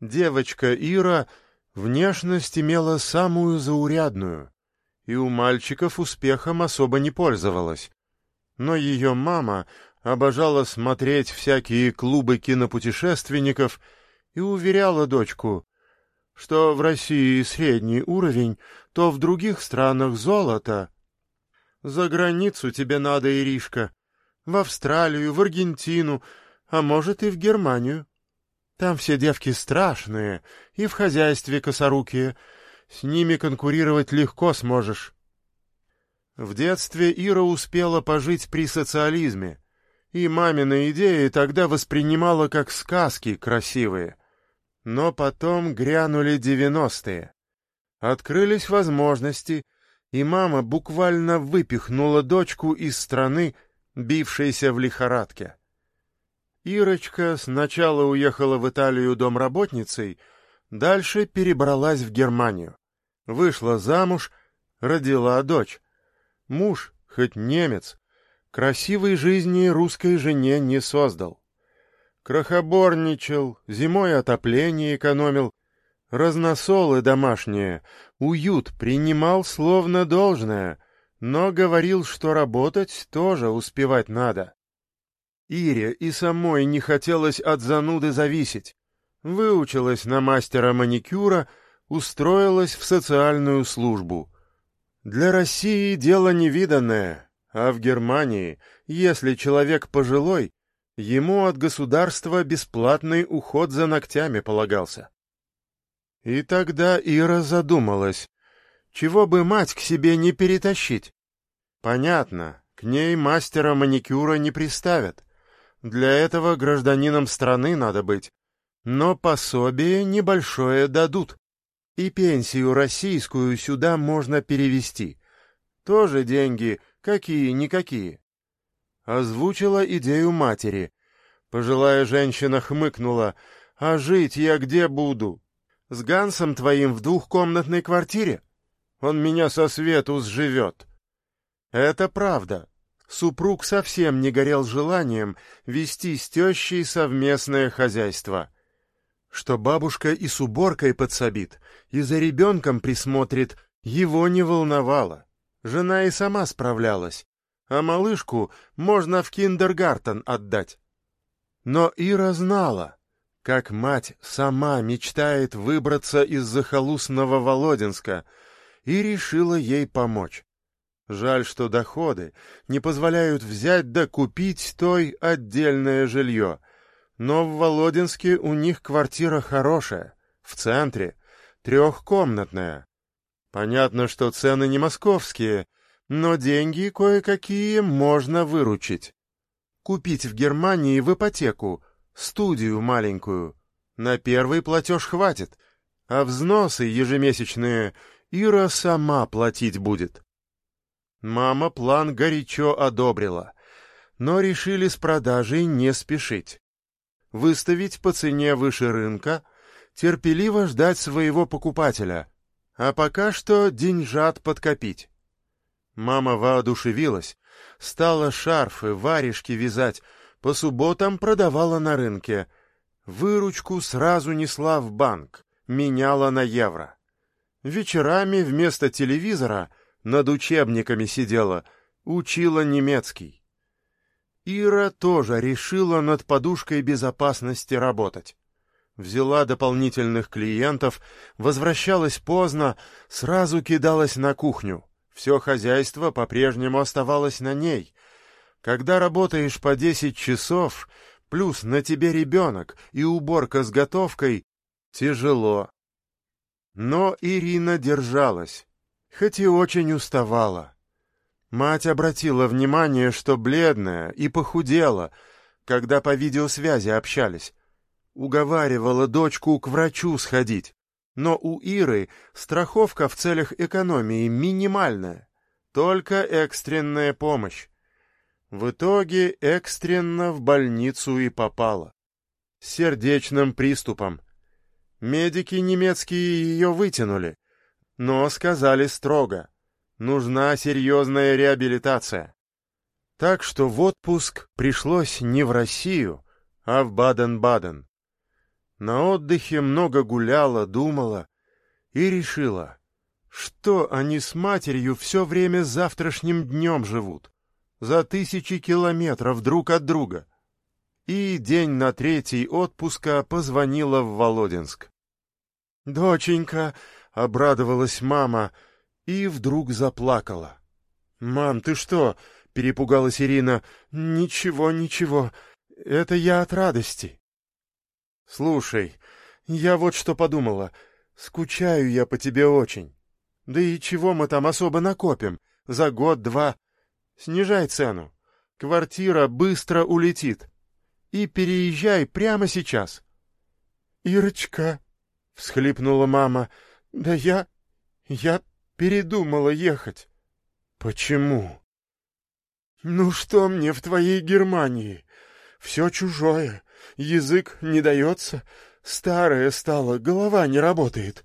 Девочка Ира внешность имела самую заурядную, и у мальчиков успехом особо не пользовалась. Но ее мама обожала смотреть всякие клубы кинопутешественников и уверяла дочку, что в России средний уровень, то в других странах золото. За границу тебе надо, Иришка, в Австралию, в Аргентину, а может и в Германию. Там все девки страшные и в хозяйстве косорукие. С ними конкурировать легко сможешь. В детстве Ира успела пожить при социализме, и мамины идеи тогда воспринимала как сказки красивые. Но потом грянули девяностые. Открылись возможности, и мама буквально выпихнула дочку из страны, бившейся в лихорадке. Ирочка сначала уехала в Италию домработницей, дальше перебралась в Германию. Вышла замуж, родила дочь. Муж, хоть немец, красивой жизни русской жене не создал. Крохоборничал, зимой отопление экономил, разносолы домашние, уют принимал словно должное, но говорил, что работать тоже успевать надо. Ире и самой не хотелось от зануды зависеть. Выучилась на мастера маникюра, устроилась в социальную службу. Для России дело невиданное, а в Германии, если человек пожилой, ему от государства бесплатный уход за ногтями полагался. И тогда Ира задумалась, чего бы мать к себе не перетащить. Понятно, к ней мастера маникюра не приставят. Для этого гражданином страны надо быть. Но пособие небольшое дадут. И пенсию российскую сюда можно перевести. Тоже деньги, какие-никакие. Озвучила идею матери. Пожилая женщина хмыкнула. «А жить я где буду? С Гансом твоим в двухкомнатной квартире? Он меня со свету сживет». Это правда. Супруг совсем не горел желанием вести с тещей совместное хозяйство. Что бабушка и с уборкой подсобит, и за ребенком присмотрит, его не волновало. Жена и сама справлялась, а малышку можно в киндергартен отдать. Но Ира знала, как мать сама мечтает выбраться из захолустного Володинска, и решила ей помочь. Жаль, что доходы не позволяют взять да купить той отдельное жилье. Но в Володинске у них квартира хорошая, в центре, трехкомнатная. Понятно, что цены не московские, но деньги кое-какие можно выручить. Купить в Германии в ипотеку, студию маленькую. На первый платеж хватит, а взносы ежемесячные Ира сама платить будет. Мама план горячо одобрила, но решили с продажей не спешить. Выставить по цене выше рынка, терпеливо ждать своего покупателя, а пока что деньжат подкопить. Мама воодушевилась, стала шарфы, варежки вязать, по субботам продавала на рынке. Выручку сразу несла в банк, меняла на евро. Вечерами вместо телевизора — над учебниками сидела, учила немецкий. Ира тоже решила над подушкой безопасности работать. Взяла дополнительных клиентов, возвращалась поздно, сразу кидалась на кухню. Все хозяйство по-прежнему оставалось на ней. Когда работаешь по десять часов, плюс на тебе ребенок и уборка с готовкой, тяжело. Но Ирина держалась хоть и очень уставала. Мать обратила внимание, что бледная и похудела, когда по видеосвязи общались. Уговаривала дочку к врачу сходить, но у Иры страховка в целях экономии минимальная, только экстренная помощь. В итоге экстренно в больницу и попала. С сердечным приступом. Медики немецкие ее вытянули, но сказали строго, нужна серьезная реабилитация. Так что в отпуск пришлось не в Россию, а в Баден-Баден. На отдыхе много гуляла, думала и решила, что они с матерью все время завтрашним днем живут, за тысячи километров друг от друга. И день на третий отпуска позвонила в Володинск. «Доченька!» — обрадовалась мама и вдруг заплакала. «Мам, ты что?» — перепугалась Ирина. «Ничего, ничего. Это я от радости». «Слушай, я вот что подумала. Скучаю я по тебе очень. Да и чего мы там особо накопим? За год-два. Снижай цену. Квартира быстро улетит. И переезжай прямо сейчас». «Ирочка!» — всхлипнула мама. «Да я... я передумала ехать». «Почему?» «Ну что мне в твоей Германии? Все чужое, язык не дается, старое стало, голова не работает.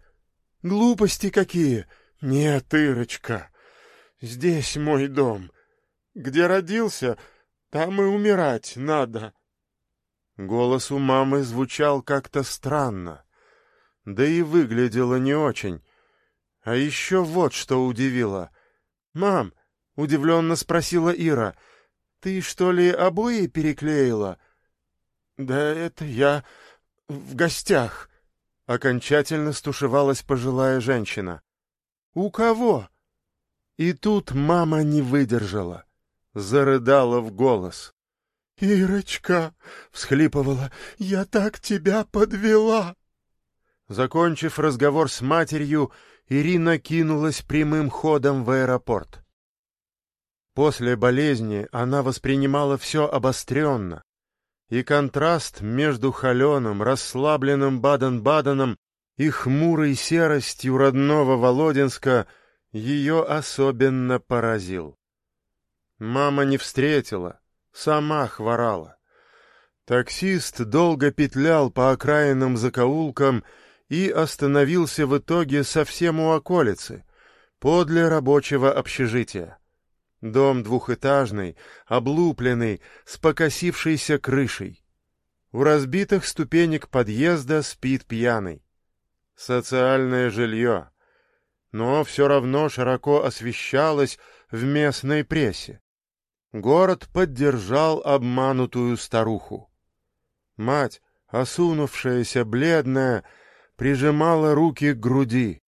Глупости какие! Нет, Ирочка, здесь мой дом. Где родился, там и умирать надо». Голос у мамы звучал как-то странно, да и выглядело не очень. А еще вот что удивило. «Мам!» — удивленно спросила Ира. «Ты что ли обои переклеила?» «Да это я в гостях», — окончательно стушевалась пожилая женщина. «У кого?» И тут мама не выдержала, зарыдала в голос. «Ирочка!» — всхлипывала. «Я так тебя подвела!» Закончив разговор с матерью, Ирина кинулась прямым ходом в аэропорт. После болезни она воспринимала все обостренно, и контраст между холеным, расслабленным Баден-Баденом и хмурой серостью родного Володинска ее особенно поразил. Мама не встретила, сама хворала. Таксист долго петлял по окраинным закоулкам и остановился в итоге совсем у околицы, подле рабочего общежития. Дом двухэтажный, облупленный, с покосившейся крышей. У разбитых ступенек подъезда спит пьяный. Социальное жилье. Но все равно широко освещалось в местной прессе. Город поддержал обманутую старуху. Мать, осунувшаяся, бледная, прижимала руки к груди.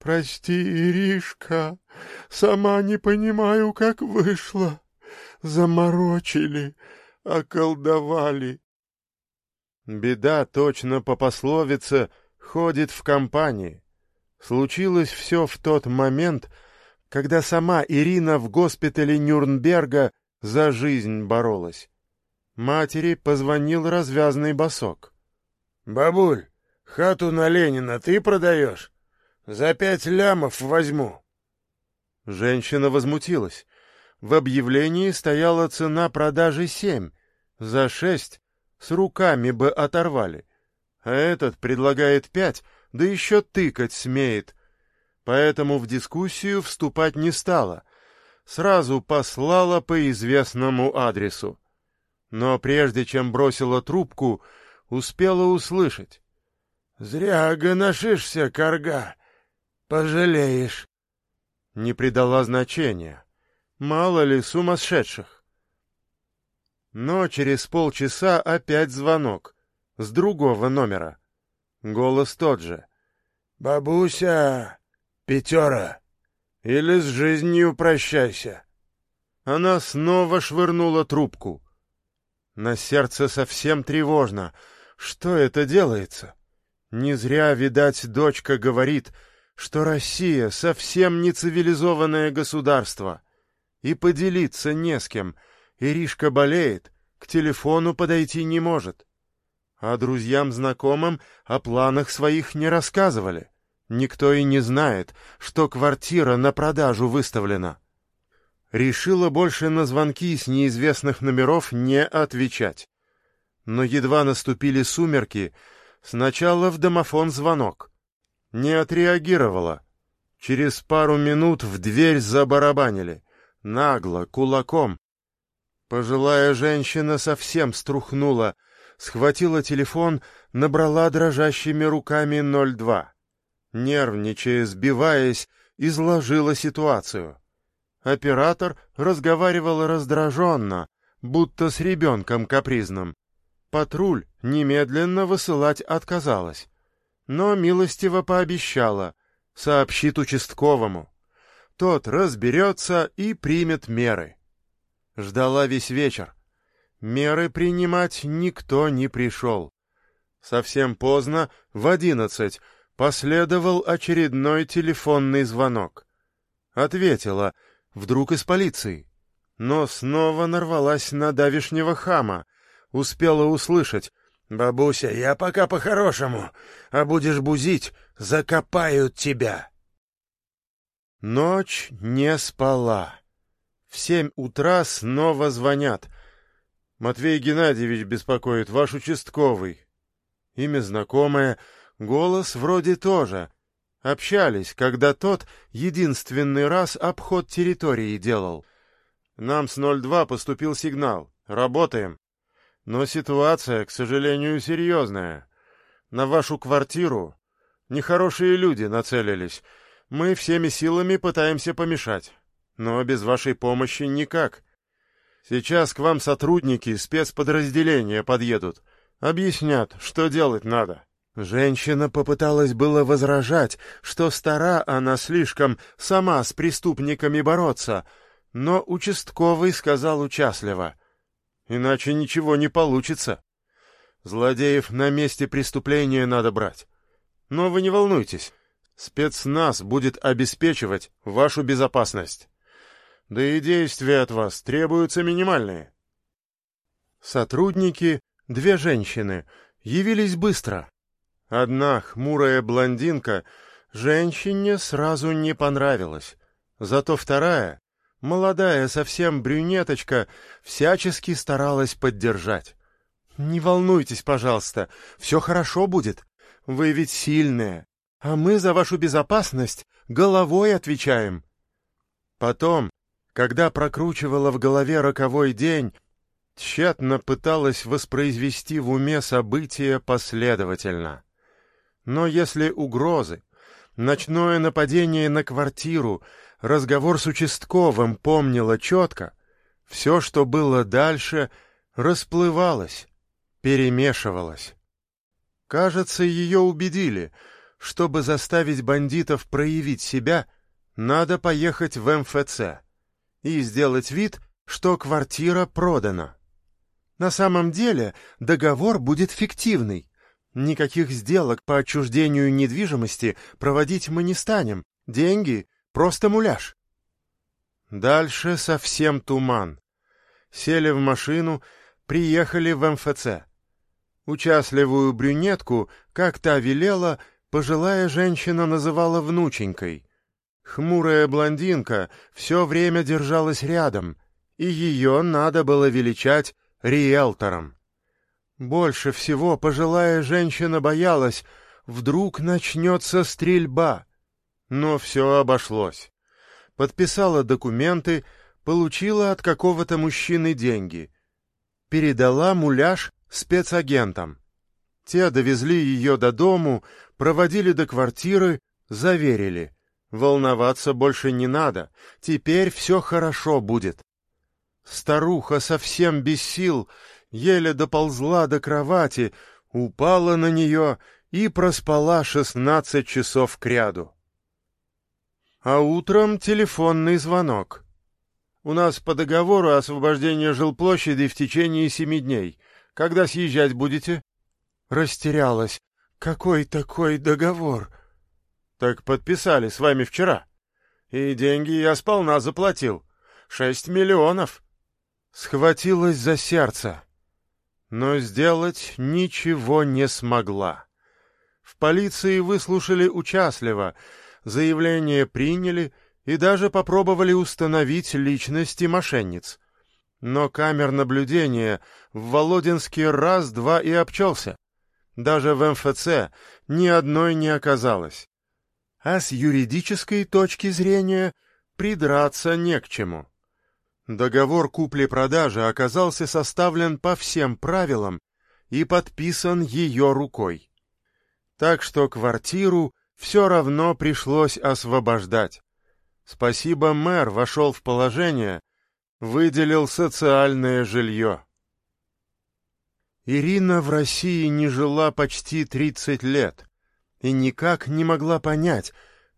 «Прости, Иришка, сама не понимаю, как вышло. Заморочили, околдовали». Беда точно по пословице ходит в компании. Случилось все в тот момент, когда сама Ирина в госпитале Нюрнберга за жизнь боролась. Матери позвонил развязный босок. — Бабуль, Хату на Ленина ты продаешь? За пять лямов возьму. Женщина возмутилась. В объявлении стояла цена продажи семь. За шесть с руками бы оторвали. А этот предлагает пять, да еще тыкать смеет. Поэтому в дискуссию вступать не стала. Сразу послала по известному адресу. Но прежде чем бросила трубку, успела услышать. Зря гоношишься, корга. Пожалеешь. Не придала значения. Мало ли сумасшедших. Но через полчаса опять звонок. С другого номера. Голос тот же. «Бабуся, пятера, или с жизнью прощайся». Она снова швырнула трубку. На сердце совсем тревожно. Что это делается? Не зря, видать, дочка говорит, что Россия совсем не цивилизованное государство. И поделиться не с кем. Иришка болеет, к телефону подойти не может. А друзьям-знакомым о планах своих не рассказывали. Никто и не знает, что квартира на продажу выставлена. Решила больше на звонки с неизвестных номеров не отвечать. Но едва наступили сумерки, Сначала в домофон звонок. Не отреагировала. Через пару минут в дверь забарабанили. Нагло, кулаком. Пожилая женщина совсем струхнула, схватила телефон, набрала дрожащими руками 02. Нервничая, сбиваясь, изложила ситуацию. Оператор разговаривал раздраженно, будто с ребенком капризным. Патруль немедленно высылать отказалась, но милостиво пообещала, сообщит участковому. Тот разберется и примет меры. Ждала весь вечер. Меры принимать никто не пришел. Совсем поздно, в одиннадцать, последовал очередной телефонный звонок. Ответила, вдруг из полиции. Но снова нарвалась на давишнего хама. Успела услышать. «Бабуся, я пока по-хорошему, а будешь бузить, закопают тебя». Ночь не спала. В семь утра снова звонят. Матвей Геннадьевич беспокоит, ваш участковый. Имя знакомое, голос вроде тоже. Общались, когда тот единственный раз обход территории делал. Нам с 02 поступил сигнал. Работаем. Но ситуация, к сожалению, серьезная. На вашу квартиру нехорошие люди нацелились. Мы всеми силами пытаемся помешать. Но без вашей помощи никак. Сейчас к вам сотрудники спецподразделения подъедут. Объяснят, что делать надо. Женщина попыталась было возражать, что стара она слишком сама с преступниками бороться, но участковый сказал участливо. Иначе ничего не получится. Злодеев на месте преступления надо брать. Но вы не волнуйтесь, спецназ будет обеспечивать вашу безопасность. Да и действия от вас требуются минимальные. Сотрудники Две женщины явились быстро. Одна хмурая блондинка женщине сразу не понравилась. Зато вторая, молодая совсем брюнеточка, всячески старалась поддержать. «Не волнуйтесь, пожалуйста, все хорошо будет. Вы ведь сильные, а мы за вашу безопасность головой отвечаем». Потом, когда прокручивала в голове роковой день, тщетно пыталась воспроизвести в уме события последовательно. Но если угрозы, ночное нападение на квартиру, разговор с участковым помнила четко, все, что было дальше, расплывалось, перемешивалось. Кажется, ее убедили, чтобы заставить бандитов проявить себя, надо поехать в МФЦ и сделать вид, что квартира продана. На самом деле договор будет фиктивный. Никаких сделок по отчуждению недвижимости проводить мы не станем. Деньги — просто муляж. Дальше совсем туман. Сели в машину, приехали в МФЦ. Участливую брюнетку, как та велела, пожилая женщина называла внученькой. Хмурая блондинка все время держалась рядом, и ее надо было величать риэлтором. Больше всего пожилая женщина боялась, вдруг начнется стрельба. Но все обошлось. Подписала документы, получила от какого-то мужчины деньги. Передала муляж спецагентам. Те довезли ее до дому, проводили до квартиры, заверили. Волноваться больше не надо, теперь все хорошо будет. Старуха совсем без сил, еле доползла до кровати, упала на нее и проспала шестнадцать часов кряду. А утром телефонный звонок. У нас по договору освобождение жилплощади в течение семи дней. Когда съезжать будете? Растерялась. Какой такой договор? Так подписали с вами вчера. И деньги я сполна заплатил. Шесть миллионов схватилась за сердце, но сделать ничего не смогла. В полиции выслушали участливо, заявление приняли и даже попробовали установить личности мошенниц. Но камер наблюдения в Володинске раз-два и обчелся. Даже в МФЦ ни одной не оказалось. А с юридической точки зрения придраться не к чему. Договор купли-продажи оказался составлен по всем правилам и подписан ее рукой. Так что квартиру все равно пришлось освобождать. Спасибо, мэр вошел в положение, выделил социальное жилье. Ирина в России не жила почти 30 лет и никак не могла понять,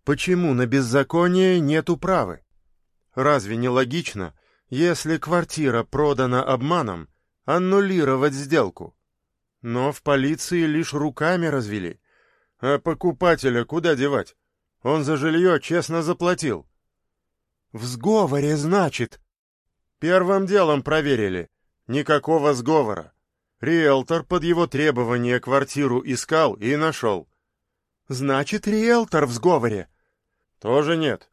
почему на беззаконие нет управы. Разве не логично, если квартира продана обманом, аннулировать сделку? Но в полиции лишь руками развели. А покупателя куда девать? Он за жилье честно заплатил. В сговоре, значит. Первым делом проверили. Никакого сговора. Риэлтор под его требование квартиру искал и нашел. Значит, риэлтор в сговоре? Тоже нет.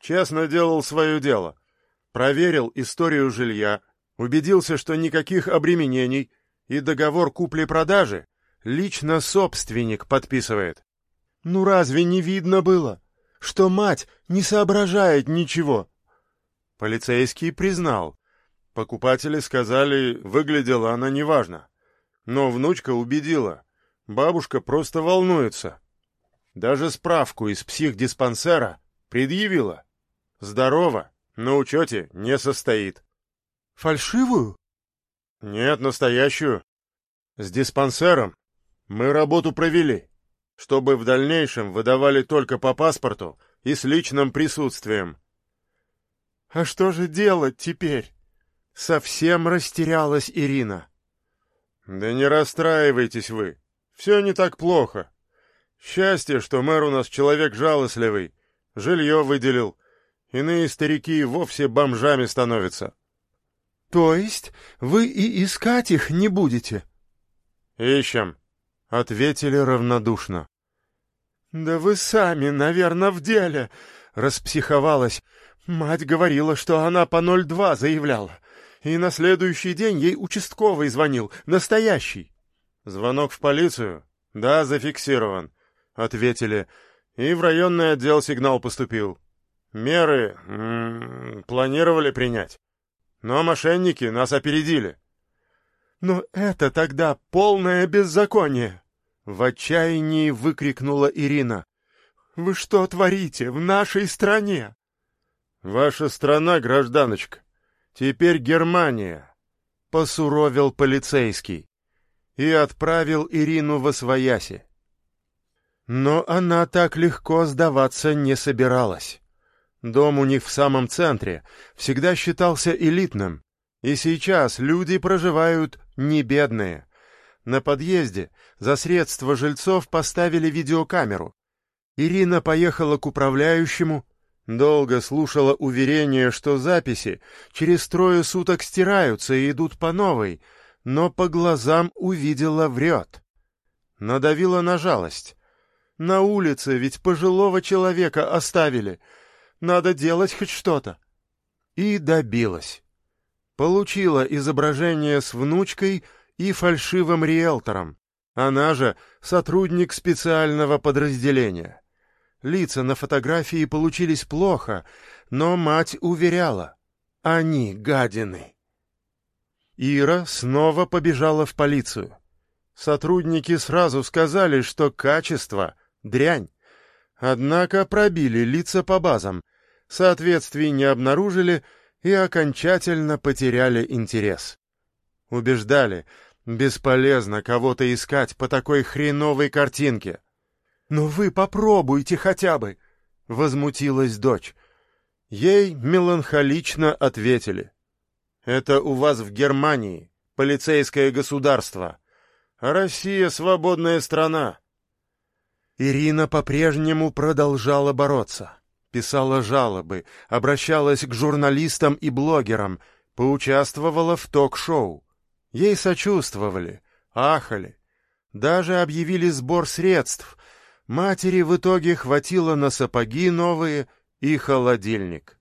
Честно делал свое дело. Проверил историю жилья, убедился, что никаких обременений, и договор купли-продажи лично собственник подписывает. Ну разве не видно было, что мать не соображает ничего? Полицейский признал. Покупатели сказали, выглядела она неважно. Но внучка убедила. Бабушка просто волнуется. Даже справку из психдиспансера предъявила. Здорово, на учете не состоит. Фальшивую? Нет, настоящую. С диспансером мы работу провели, чтобы в дальнейшем выдавали только по паспорту и с личным присутствием. А что же делать теперь? Совсем растерялась Ирина. Да не расстраивайтесь вы. Все не так плохо. Счастье, что мэр у нас человек жалостливый. Жилье выделил. Иные старики вовсе бомжами становятся. — То есть вы и искать их не будете? — Ищем, — ответили равнодушно. — Да вы сами, наверное, в деле, — распсиховалась. Мать говорила, что она по 02 заявляла. И на следующий день ей участковый звонил, настоящий. — Звонок в полицию? — Да, зафиксирован, — ответили. И в районный отдел сигнал поступил. Меры м -м, планировали принять. Но мошенники нас опередили. Но это тогда полное беззаконие! В отчаянии выкрикнула Ирина. Вы что творите в нашей стране? Ваша страна, гражданочка, теперь Германия, посуровил полицейский и отправил Ирину в освояси. Но она так легко сдаваться не собиралась. Дом у них в самом центре всегда считался элитным, и сейчас люди проживают не бедные. На подъезде за средства жильцов поставили видеокамеру. Ирина поехала к управляющему, долго слушала уверение, что записи через трое суток стираются и идут по новой, но по глазам увидела врет. Надавила на жалость. На улице ведь пожилого человека оставили — надо делать хоть что-то. И добилась. Получила изображение с внучкой и фальшивым риэлтором. Она же сотрудник специального подразделения. Лица на фотографии получились плохо, но мать уверяла. Они гадины. Ира снова побежала в полицию. Сотрудники сразу сказали, что качество — дрянь. Однако пробили лица по базам, соответствий не обнаружили и окончательно потеряли интерес. Убеждали, бесполезно кого-то искать по такой хреновой картинке. «Но вы попробуйте хотя бы!» — возмутилась дочь. Ей меланхолично ответили. «Это у вас в Германии, полицейское государство, Россия — свободная страна. Ирина по-прежнему продолжала бороться. Писала жалобы, обращалась к журналистам и блогерам, поучаствовала в ток-шоу. Ей сочувствовали, ахали. Даже объявили сбор средств. Матери в итоге хватило на сапоги новые и холодильник.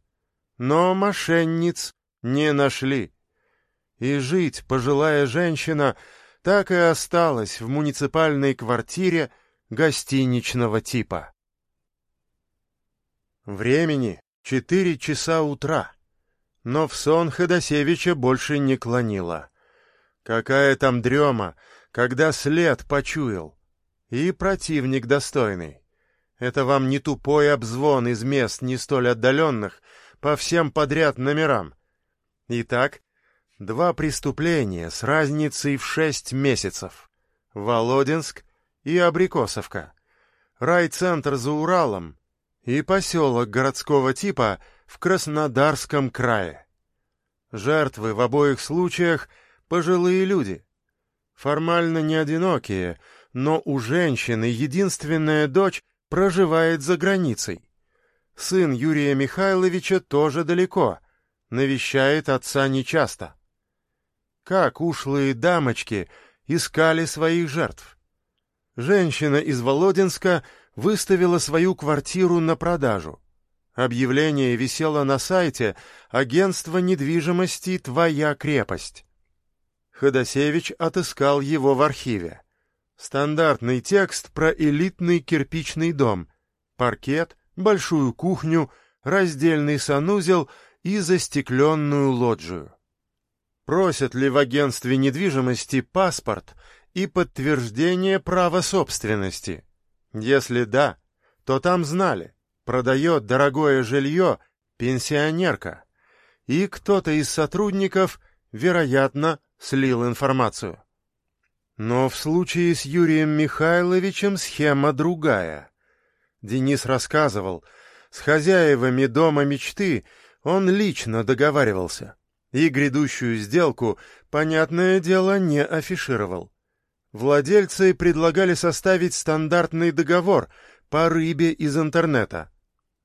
Но мошенниц не нашли. И жить пожилая женщина так и осталась в муниципальной квартире, гостиничного типа. Времени четыре часа утра, но в сон Ходосевича больше не клонило. Какая там дрема, когда след почуял. И противник достойный. Это вам не тупой обзвон из мест не столь отдаленных по всем подряд номерам. Итак, два преступления с разницей в шесть месяцев. Володинск и Абрикосовка. Райцентр за Уралом и поселок городского типа в Краснодарском крае. Жертвы в обоих случаях — пожилые люди. Формально не одинокие, но у женщины единственная дочь проживает за границей. Сын Юрия Михайловича тоже далеко, навещает отца нечасто. Как ушлые дамочки искали своих жертв? Женщина из Володинска выставила свою квартиру на продажу. Объявление висело на сайте агентства недвижимости «Твоя крепость». Ходосевич отыскал его в архиве. Стандартный текст про элитный кирпичный дом, паркет, большую кухню, раздельный санузел и застекленную лоджию. Просят ли в агентстве недвижимости паспорт и подтверждение права собственности? Если да, то там знали, продает дорогое жилье пенсионерка, и кто-то из сотрудников, вероятно, слил информацию. Но в случае с Юрием Михайловичем схема другая. Денис рассказывал, с хозяевами дома мечты он лично договаривался, и грядущую сделку, понятное дело, не афишировал. Владельцы предлагали составить стандартный договор по рыбе из интернета —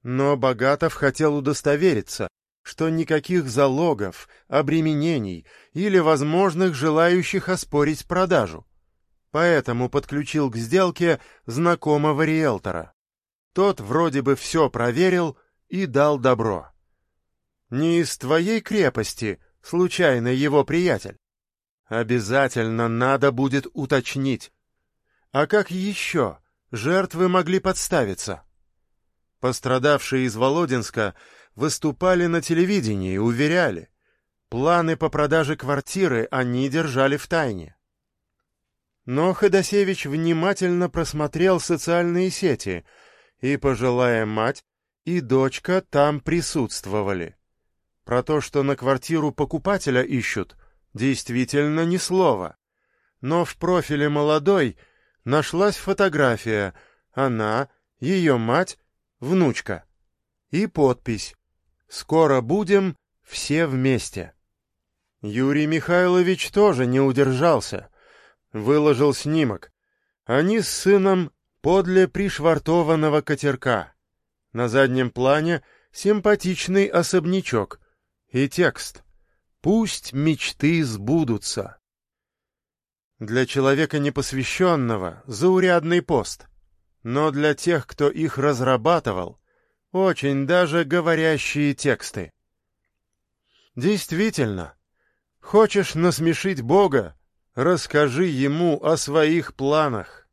но Богатов хотел удостовериться, что никаких залогов, обременений или возможных желающих оспорить продажу. Поэтому подключил к сделке знакомого риэлтора. Тот вроде бы все проверил и дал добро. Не из твоей крепости, случайно его приятель. Обязательно надо будет уточнить. А как еще жертвы могли подставиться? Пострадавшие из Володинска выступали на телевидении и уверяли, планы по продаже квартиры они держали в тайне. Но Ходосевич внимательно просмотрел социальные сети, и пожилая мать и дочка там присутствовали. Про то, что на квартиру покупателя ищут, действительно ни слова. Но в профиле молодой нашлась фотография, она, ее мать внучка. И подпись «Скоро будем все вместе». Юрий Михайлович тоже не удержался. Выложил снимок. Они с сыном подле пришвартованного катерка. На заднем плане симпатичный особнячок. И текст «Пусть мечты сбудутся». Для человека непосвященного заурядный пост — но для тех, кто их разрабатывал, очень даже говорящие тексты. Действительно, хочешь насмешить Бога, расскажи ему о своих планах.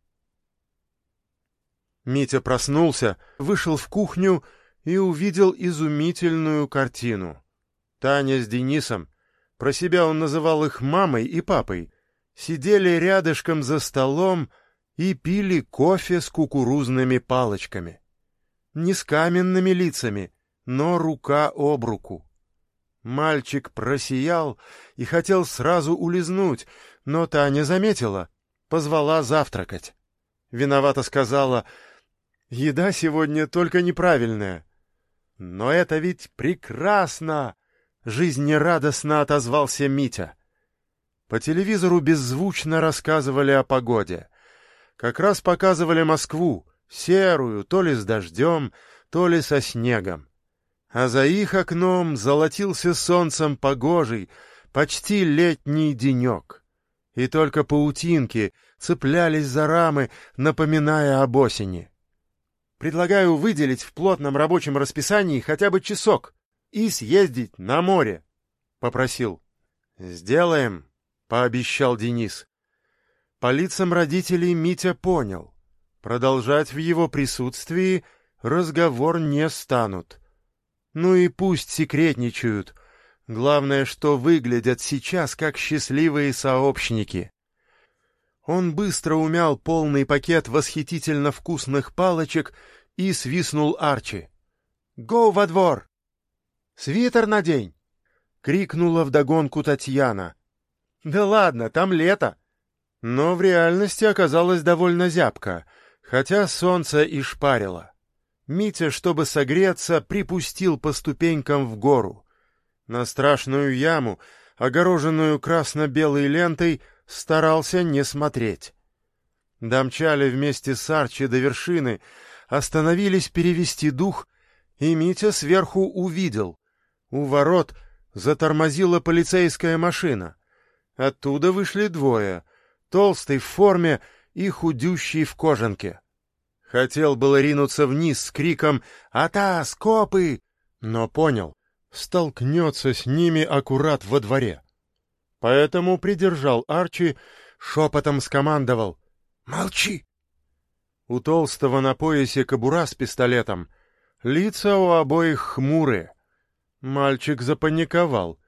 Митя проснулся, вышел в кухню и увидел изумительную картину. Таня с Денисом, про себя он называл их мамой и папой, сидели рядышком за столом, и пили кофе с кукурузными палочками. Не с каменными лицами, но рука об руку. Мальчик просиял и хотел сразу улизнуть, но Таня заметила, позвала завтракать. Виновато сказала, «Еда сегодня только неправильная». «Но это ведь прекрасно!» — жизнерадостно отозвался Митя. По телевизору беззвучно рассказывали о погоде — как раз показывали Москву, серую, то ли с дождем, то ли со снегом. А за их окном золотился солнцем погожий, почти летний денек. И только паутинки цеплялись за рамы, напоминая об осени. Предлагаю выделить в плотном рабочем расписании хотя бы часок и съездить на море, — попросил. — Сделаем, — пообещал Денис. По лицам родителей Митя понял. Продолжать в его присутствии разговор не станут. Ну и пусть секретничают. Главное, что выглядят сейчас как счастливые сообщники. Он быстро умял полный пакет восхитительно вкусных палочек и свистнул Арчи. «Гоу во двор!» «Свитер надень!» — крикнула вдогонку Татьяна. «Да ладно, там лето!» Но в реальности оказалось довольно зябко, хотя солнце и шпарило. Митя, чтобы согреться, припустил по ступенькам в гору. На страшную яму, огороженную красно-белой лентой, старался не смотреть. Домчали вместе с Арчи до вершины, остановились перевести дух, и Митя сверху увидел. У ворот затормозила полицейская машина. Оттуда вышли двое, толстый в форме и худющий в кожанке. Хотел было ринуться вниз с криком «Ата, скопы!», но понял, столкнется с ними аккурат во дворе. Поэтому придержал Арчи, шепотом скомандовал «Молчи!». У толстого на поясе кобура с пистолетом, лица у обоих хмурые. Мальчик запаниковал.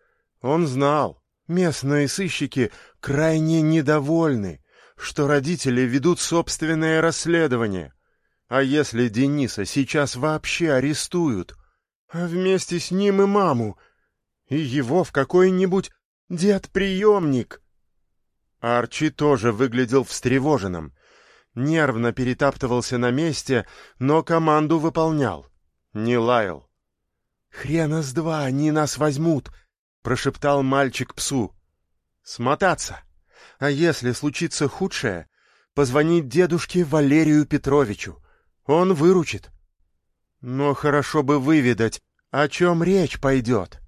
Он знал, местные сыщики крайне недовольны, что родители ведут собственное расследование — а если Дениса сейчас вообще арестуют, а вместе с ним и маму, и его в какой-нибудь дед-приемник? Арчи тоже выглядел встревоженным, нервно перетаптывался на месте, но команду выполнял, не лаял. «Хрена с два они нас возьмут!» — прошептал мальчик псу. «Смотаться! А если случится худшее, позвонить дедушке Валерию Петровичу. Он выручит. Но хорошо бы выведать, о чем речь пойдет.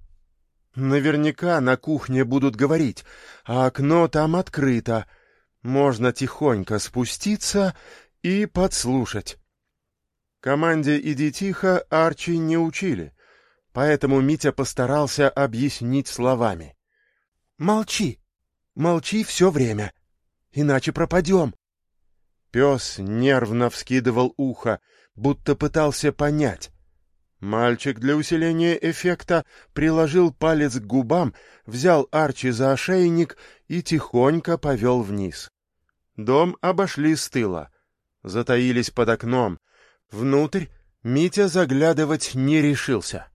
Наверняка на кухне будут говорить, а окно там открыто. Можно тихонько спуститься и подслушать. Команде «Иди тихо» Арчи не учили, поэтому Митя постарался объяснить словами. «Молчи! Молчи все время, иначе пропадем. Пес нервно вскидывал ухо, будто пытался понять. Мальчик для усиления эффекта приложил палец к губам, взял Арчи за ошейник и тихонько повел вниз. Дом обошли с тыла, затаились под окном. Внутрь Митя заглядывать не решился.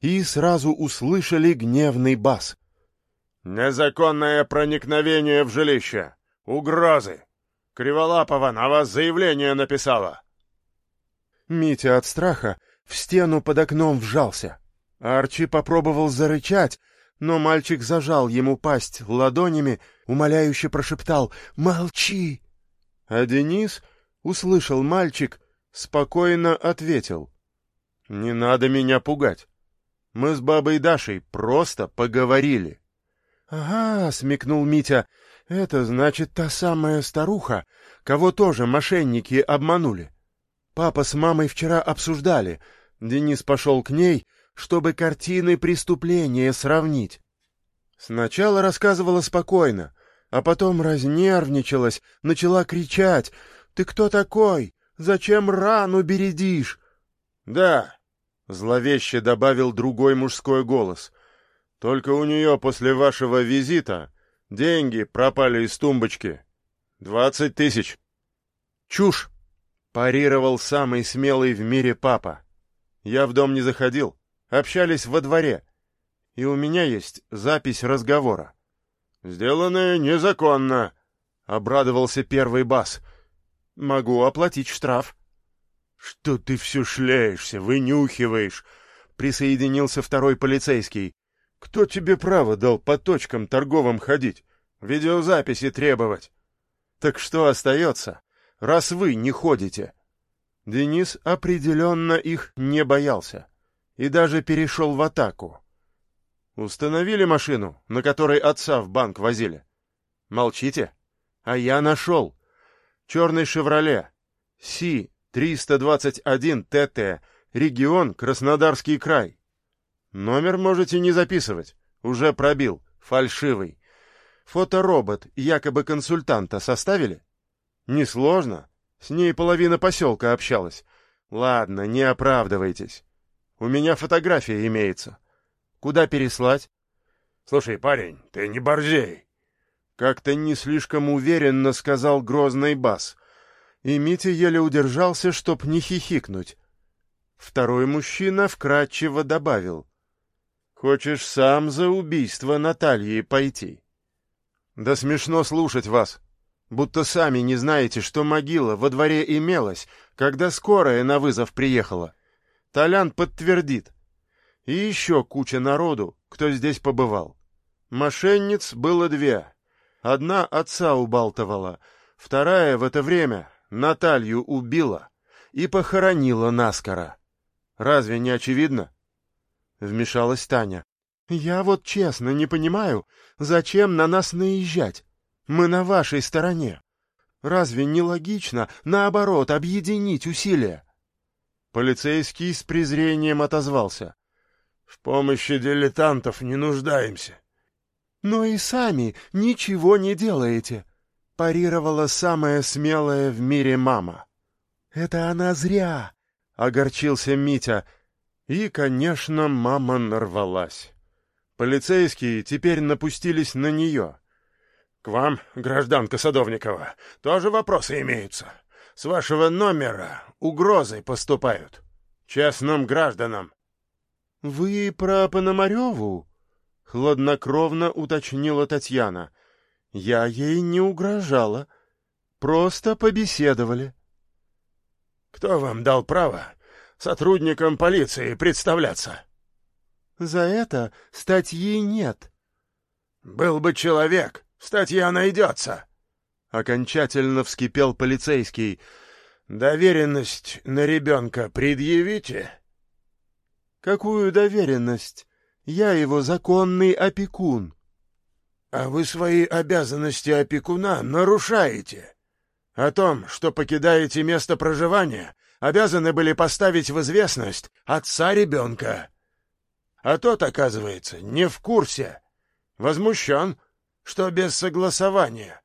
И сразу услышали гневный бас. «Незаконное проникновение в жилище! Угрозы! Криволапова на вас заявление написала!» Митя от страха в стену под окном вжался. Арчи попробовал зарычать, но мальчик зажал ему пасть ладонями, умоляюще прошептал «Молчи!». А Денис, услышал мальчик, спокойно ответил «Не надо меня пугать. Мы с бабой Дашей просто поговорили». «Ага», — смекнул Митя, это значит та самая старуха, кого тоже мошенники обманули. Папа с мамой вчера обсуждали. Денис пошел к ней, чтобы картины преступления сравнить. Сначала рассказывала спокойно, а потом разнервничалась, начала кричать. «Ты кто такой? Зачем рану бередишь?» «Да», — зловеще добавил другой мужской голос. «Только у нее после вашего визита Деньги пропали из тумбочки. Двадцать тысяч. Чушь! Парировал самый смелый в мире папа. Я в дом не заходил. Общались во дворе. И у меня есть запись разговора. Сделанное незаконно, обрадовался первый бас. Могу оплатить штраф. Что ты все шляешься, вынюхиваешь? Присоединился второй полицейский. Кто тебе право дал по точкам торговым ходить, видеозаписи требовать? Так что остается, раз вы не ходите? Денис определенно их не боялся и даже перешел в атаку. Установили машину, на которой отца в банк возили? Молчите? А я нашел. Черный «Шевроле». Си-321 ТТ. Регион Краснодарский край. Номер можете не записывать. Уже пробил. Фальшивый. Фоторобот якобы консультанта составили? Несложно. С ней половина поселка общалась. Ладно, не оправдывайтесь. У меня фотография имеется. Куда переслать? Слушай, парень, ты не борзей. Как-то не слишком уверенно сказал грозный бас. И Митя еле удержался, чтоб не хихикнуть. Второй мужчина вкратчиво добавил. «Хочешь сам за убийство Натальи пойти?» «Да смешно слушать вас, будто сами не знаете, что могила во дворе имелась, когда скорая на вызов приехала. Толян подтвердит. И еще куча народу, кто здесь побывал. Мошенниц было две. Одна отца убалтывала, вторая в это время Наталью убила и похоронила наскоро. Разве не очевидно? Вмешалась Таня. Я вот честно не понимаю, зачем на нас наезжать? Мы на вашей стороне. Разве не логично, наоборот, объединить усилия? Полицейский с презрением отозвался. В помощи дилетантов не нуждаемся. Но и сами ничего не делаете, парировала самая смелая в мире мама. Это она зря, огорчился Митя. И, конечно, мама нарвалась. Полицейские теперь напустились на нее. — К вам, гражданка Садовникова, тоже вопросы имеются. С вашего номера угрозы поступают. Честным гражданам. — Вы про Пономареву? — хладнокровно уточнила Татьяна. — Я ей не угрожала. Просто побеседовали. — Кто вам дал право сотрудникам полиции представляться? — За это статьи нет. — Был бы человек, статья найдется. Окончательно вскипел полицейский. «Доверенность на ребенка предъявите?» «Какую доверенность? Я его законный опекун». «А вы свои обязанности опекуна нарушаете. О том, что покидаете место проживания, обязаны были поставить в известность отца ребенка. А тот, оказывается, не в курсе. Возмущен, что без согласования»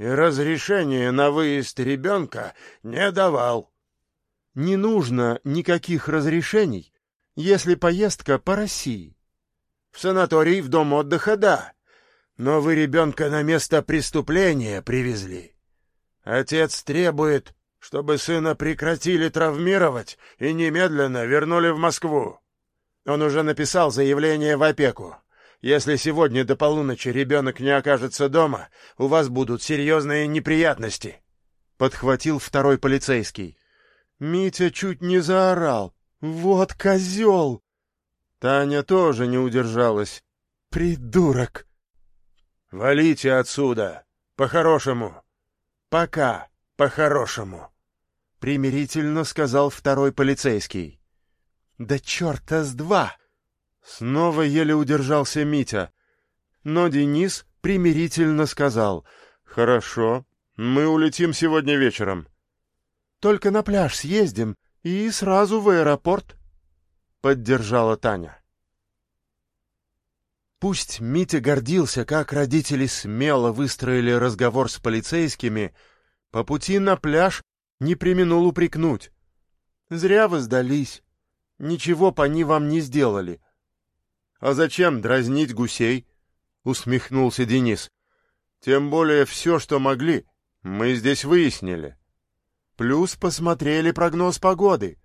и разрешения на выезд ребенка не давал. Не нужно никаких разрешений, если поездка по России. В санаторий, в дом отдыха — да, но вы ребенка на место преступления привезли. Отец требует, чтобы сына прекратили травмировать и немедленно вернули в Москву. Он уже написал заявление в опеку. Если сегодня до полуночи ребенок не окажется дома, у вас будут серьезные неприятности. Подхватил второй полицейский. Митя чуть не заорал. Вот козел! Таня тоже не удержалась. Придурок! Валите отсюда! По-хорошему! Пока по-хорошему! Примирительно сказал второй полицейский. Да черта с два! Снова еле удержался Митя. Но Денис примирительно сказал. «Хорошо, мы улетим сегодня вечером». «Только на пляж съездим и сразу в аэропорт», — поддержала Таня. Пусть Митя гордился, как родители смело выстроили разговор с полицейскими, по пути на пляж не применул упрекнуть. «Зря вы сдались. Ничего по они вам не сделали. А зачем дразнить гусей? Усмехнулся Денис. Тем более все, что могли, мы здесь выяснили. Плюс посмотрели прогноз погоды.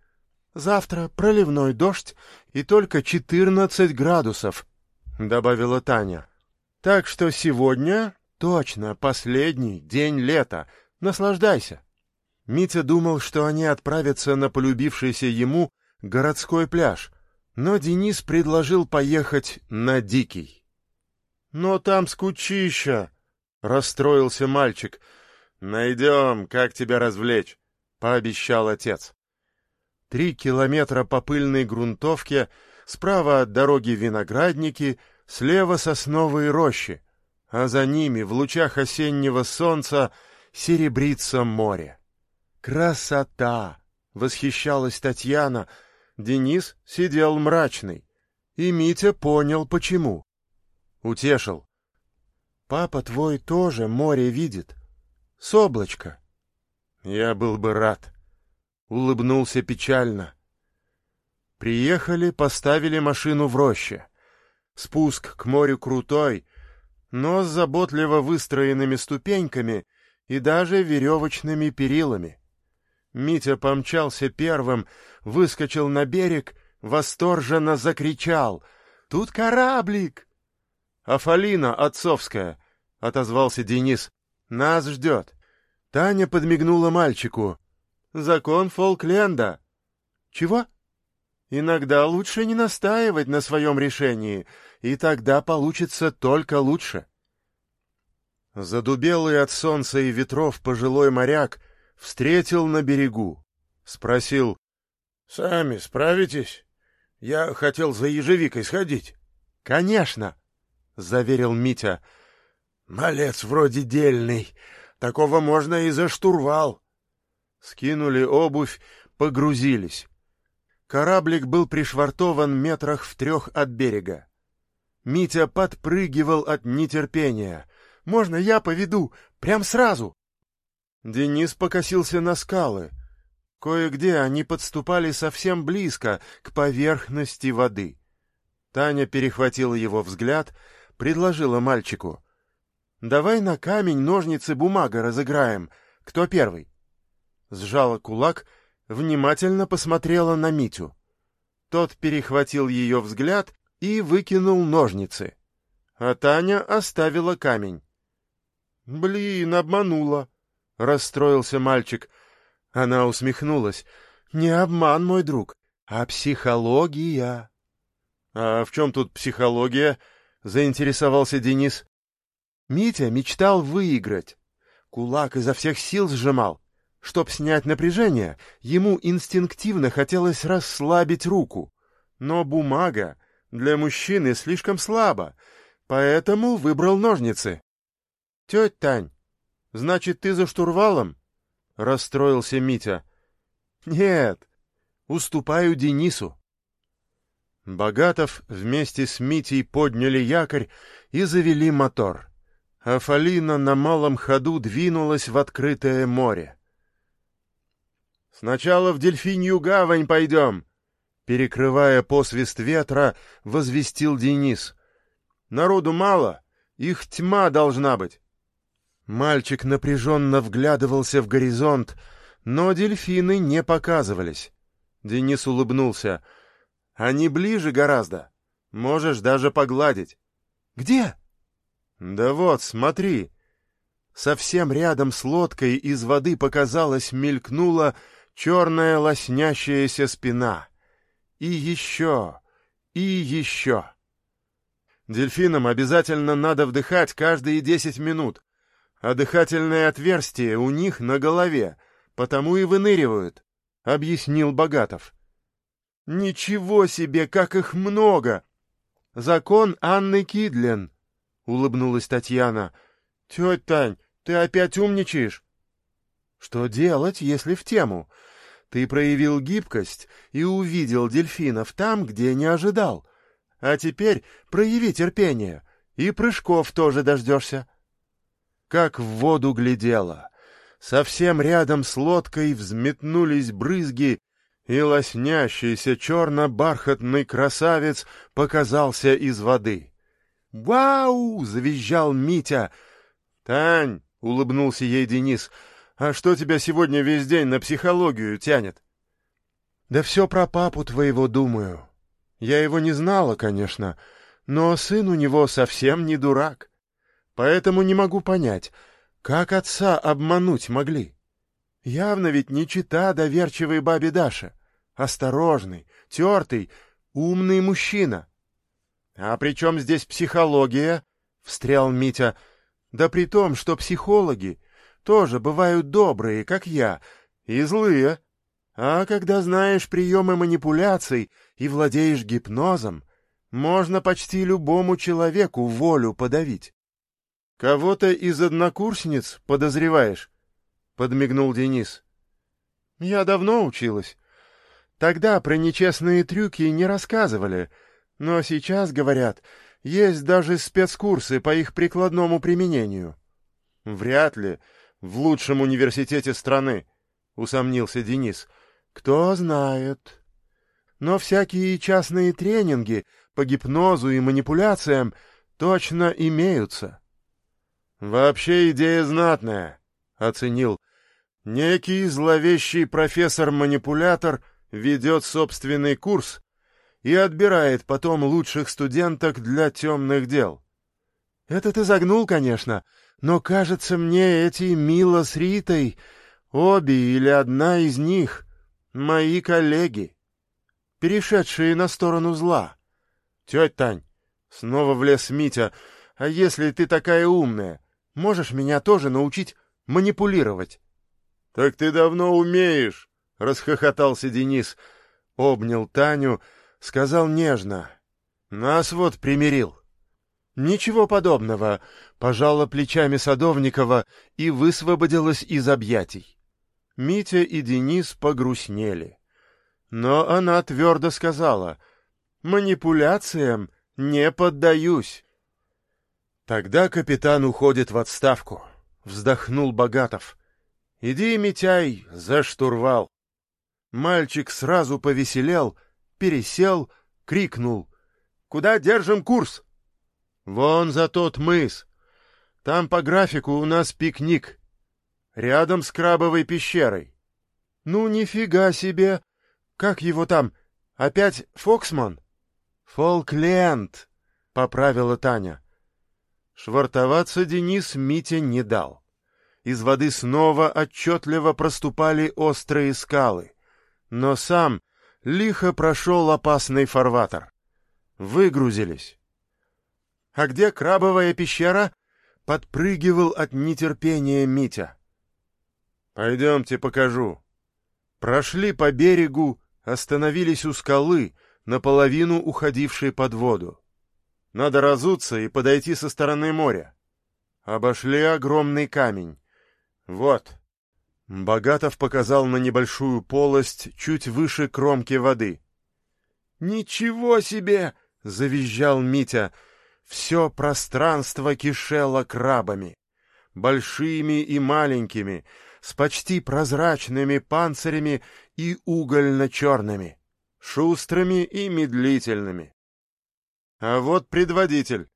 Завтра проливной дождь и только 14 градусов, добавила Таня. Так что сегодня точно последний день лета. Наслаждайся. Митя думал, что они отправятся на полюбившийся ему городской пляж, но Денис предложил поехать на Дикий. «Но там скучища!» — расстроился мальчик. «Найдем, как тебя развлечь», — пообещал отец. Три километра по пыльной грунтовке, справа от дороги виноградники, слева сосновые рощи, а за ними в лучах осеннего солнца серебрится море. «Красота!» — восхищалась Татьяна — Денис сидел мрачный, и Митя понял, почему. Утешил. «Папа твой тоже море видит. С облачка». «Я был бы рад». Улыбнулся печально. Приехали, поставили машину в роще. Спуск к морю крутой, но с заботливо выстроенными ступеньками и даже веревочными перилами. Митя помчался первым, выскочил на берег, восторженно закричал «Тут кораблик!» «Афалина отцовская!» — отозвался Денис. «Нас ждет!» Таня подмигнула мальчику. «Закон Фолкленда!» «Чего?» «Иногда лучше не настаивать на своем решении, и тогда получится только лучше». Задубелый от солнца и ветров пожилой моряк встретил на берегу. Спросил, «Сами справитесь? Я хотел за ежевикой сходить». «Конечно!» — заверил Митя. «Малец вроде дельный. Такого можно и за штурвал». Скинули обувь, погрузились. Кораблик был пришвартован метрах в трех от берега. Митя подпрыгивал от нетерпения. «Можно я поведу? Прям сразу!» Денис покосился на скалы. Кое-где они подступали совсем близко к поверхности воды. Таня перехватила его взгляд, предложила мальчику. «Давай на камень, ножницы, бумага разыграем. Кто первый?» Сжала кулак, внимательно посмотрела на Митю. Тот перехватил ее взгляд и выкинул ножницы. А Таня оставила камень. «Блин, обманула!» — расстроился мальчик. Она усмехнулась. «Не обман, мой друг, а психология». «А в чем тут психология?» — заинтересовался Денис. Митя мечтал выиграть. Кулак изо всех сил сжимал. Чтоб снять напряжение, ему инстинктивно хотелось расслабить руку. Но бумага для мужчины слишком слабо, поэтому выбрал ножницы. — Тетя Тань, значит, ты за штурвалом? — расстроился Митя. — Нет, уступаю Денису. Богатов вместе с Митей подняли якорь и завели мотор. А Фалина на малом ходу двинулась в открытое море. «Сначала в Дельфинью гавань пойдем!» Перекрывая посвист ветра, возвестил Денис. «Народу мало, их тьма должна быть». Мальчик напряженно вглядывался в горизонт, но дельфины не показывались. Денис улыбнулся. «Они ближе гораздо. Можешь даже погладить». «Где?» «Да вот, смотри». Совсем рядом с лодкой из воды показалось, мелькнула черная лоснящаяся спина. И еще, и еще. Дельфинам обязательно надо вдыхать каждые десять минут, а дыхательное отверстие у них на голове, потому и выныривают, — объяснил Богатов. — Ничего себе, как их много! Закон Анны Кидлен, — улыбнулась Татьяна. — Тетя Тань, ты опять умничаешь? — Что делать, если в тему? Ты проявил гибкость и увидел дельфинов там, где не ожидал. А теперь прояви терпение, и прыжков тоже дождешься как в воду глядела. Совсем рядом с лодкой взметнулись брызги, и лоснящийся черно-бархатный красавец показался из воды. «Вау!» — завизжал Митя. «Тань!» — улыбнулся ей Денис. «А что тебя сегодня весь день на психологию тянет?» «Да все про папу твоего думаю. Я его не знала, конечно, но сын у него совсем не дурак. Поэтому не могу понять, как отца обмануть могли. Явно ведь не чита доверчивой бабе Даша. Осторожный, тертый, умный мужчина. — А при чем здесь психология? — встрял Митя. — Да при том, что психологи тоже бывают добрые, как я, и злые. А когда знаешь приемы манипуляций и владеешь гипнозом, можно почти любому человеку волю подавить. — Кого-то из однокурсниц подозреваешь? — подмигнул Денис. — Я давно училась. Тогда про нечестные трюки не рассказывали, но сейчас, говорят, есть даже спецкурсы по их прикладному применению. — Вряд ли. В лучшем университете страны, — усомнился Денис. — Кто знает. Но всякие частные тренинги по гипнозу и манипуляциям точно имеются. — Вообще идея знатная, оценил. Некий зловещий профессор-манипулятор ведет собственный курс и отбирает потом лучших студенток для темных дел. Это ты загнул, конечно, но, кажется мне, эти Мила с Ритой, обе или одна из них, мои коллеги, перешедшие на сторону зла. Тетя Тань, снова влез Митя, а если ты такая умная, можешь меня тоже научить манипулировать? — Так ты давно умеешь, — расхохотался Денис, обнял Таню, сказал нежно. — Нас вот примирил. — Ничего подобного, — пожала плечами Садовникова и высвободилась из объятий. Митя и Денис погрустнели. Но она твердо сказала, «Манипуляциям не поддаюсь». Тогда капитан уходит в отставку, вздохнул Богатов. Иди, Митяй, за штурвал. Мальчик сразу повеселел, пересел, крикнул. Куда держим курс? Вон за тот мыс. Там по графику у нас пикник. Рядом с крабовой пещерой. Ну, нифига себе! Как его там? Опять Фоксман? Фолкленд, поправила Таня. Швартоваться Денис Мите не дал. Из воды снова отчетливо проступали острые скалы. Но сам лихо прошел опасный фарватер. Выгрузились. — А где крабовая пещера? — подпрыгивал от нетерпения Митя. — Пойдемте покажу. Прошли по берегу, остановились у скалы, наполовину уходившей под воду. Надо разуться и подойти со стороны моря. Обошли огромный камень. Вот. Богатов показал на небольшую полость чуть выше кромки воды. «Ничего себе!» — завизжал Митя. Все пространство кишело крабами. Большими и маленькими, с почти прозрачными панцирями и угольно-черными, шустрыми и медлительными. А вот предводитель.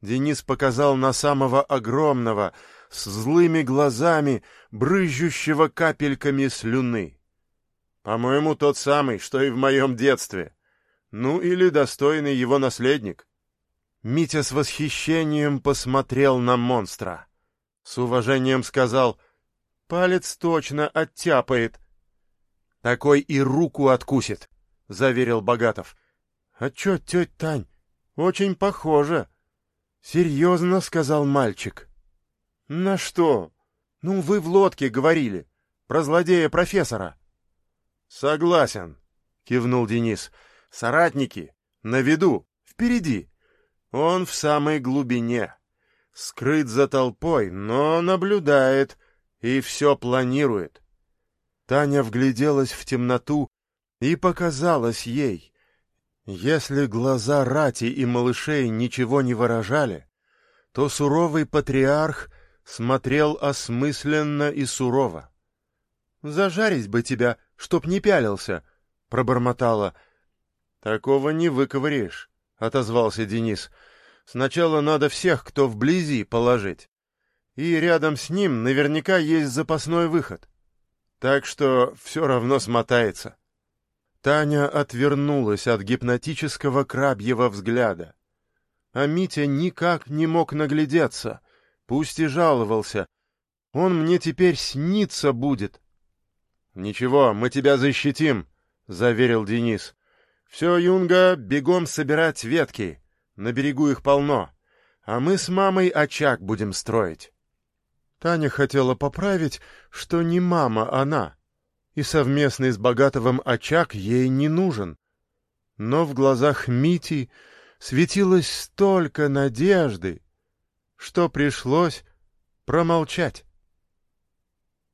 Денис показал на самого огромного, с злыми глазами, брызжущего капельками слюны. По-моему, тот самый, что и в моем детстве. Ну, или достойный его наследник. Митя с восхищением посмотрел на монстра. С уважением сказал, «Палец точно оттяпает». «Такой и руку откусит», — заверил Богатов. «А чё, тётя Тань, очень похоже. Серьезно, сказал мальчик. На что? Ну, вы в лодке говорили. Про злодея профессора. Согласен, кивнул Денис. Соратники, на виду, впереди. Он в самой глубине. Скрыт за толпой, но наблюдает и все планирует. Таня вгляделась в темноту, и показалось ей, если глаза Рати и малышей ничего не выражали, то суровый патриарх смотрел осмысленно и сурово. — Зажарить бы тебя, чтоб не пялился, — пробормотала. — Такого не выковыришь, — отозвался Денис. — Сначала надо всех, кто вблизи, положить. И рядом с ним наверняка есть запасной выход. Так что все равно смотается. Таня отвернулась от гипнотического крабьего взгляда. А Митя никак не мог наглядеться, пусть и жаловался. Он мне теперь снится будет. — Ничего, мы тебя защитим, — заверил Денис. — Все, Юнга, бегом собирать ветки. На берегу их полно. А мы с мамой очаг будем строить. Таня хотела поправить, что не мама она, и совместный с Богатовым очаг ей не нужен. Но в глазах Мити светилось столько надежды, что пришлось промолчать.